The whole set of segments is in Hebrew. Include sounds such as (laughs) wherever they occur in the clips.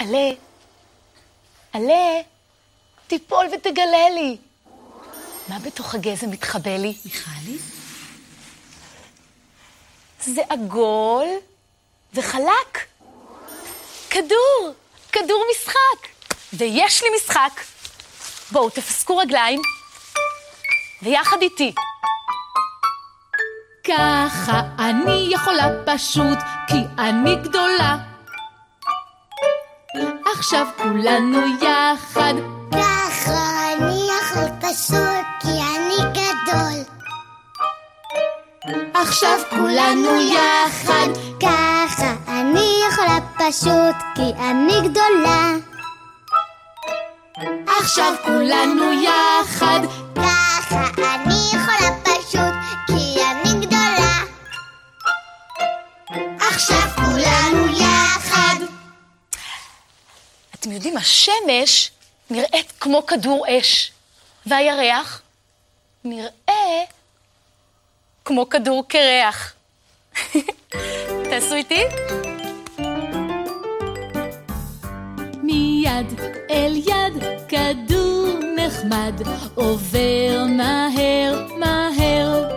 עלה, עלה, תיפול ותגלה לי. מה בתוך הגזם מתחבא לי? מיכלי? זה עגול וחלק. כדור, כדור משחק. ויש לי משחק. בואו, תפסקו רגליים, ויחד איתי. ככה אני יכולה פשוט, כי אני גדולה. עכשיו כולנו יחד, ככה אני יכול פשוט, כי אני גדול. עכשיו כולנו יחד. ככה אני יכולה פשוט, כי אני גדולה. עכשיו כולנו יחד, ככה אני יכולה פשוט, כי אני גדולה. עכשיו כולנו אתם יודעים, השמש נראית כמו כדור אש, והירח נראה כמו כדור קרח. (laughs) תעשו איתי? מיד אל יד, כדור נחמד, עובר מהר מהר.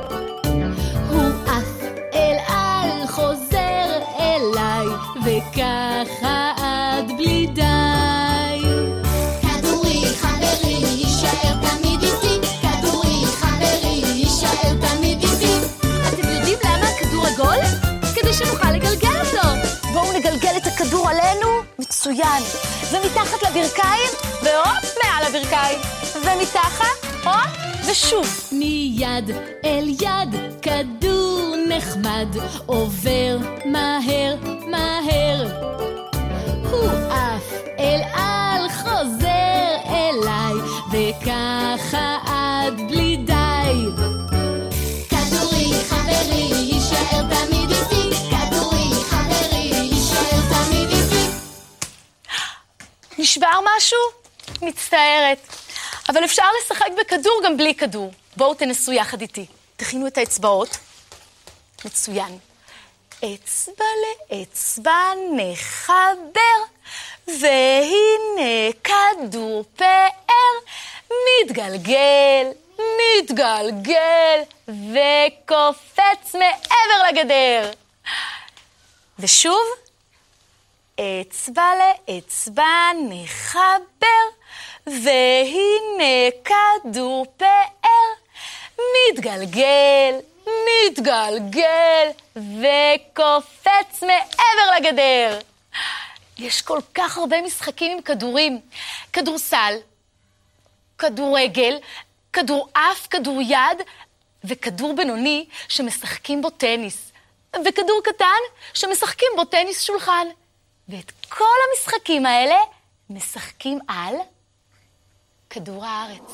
הוא עף אל על, חוזר אליי, וככה מצוין. ומתחת לברכיים, והופ, מעל הברכיים. ומתחת, הופ, ושוב. מיד אל יד, כדור נחמד, עובר מהר מהר. הוא נשבר משהו? מצטערת. אבל אפשר לשחק בכדור גם בלי כדור. בואו תנסו יחד איתי. תכינו את האצבעות. מצוין. אצבע לאצבע נחבר, והנה כדור פאר, מתגלגל, מתגלגל, וקופץ מעבר לגדר. ושוב, אצבע לאצבע נחבר, והנה כדור פאר, מתגלגל, מתגלגל, וקופץ מעבר לגדר. יש כל כך הרבה משחקים עם כדורים. כדורסל, כדורגל, כדורעף, כדור יד, וכדור בינוני שמשחקים בו טניס. וכדור קטן שמשחקים בו טניס שולחן. ואת כל המשחקים האלה משחקים על כדור הארץ.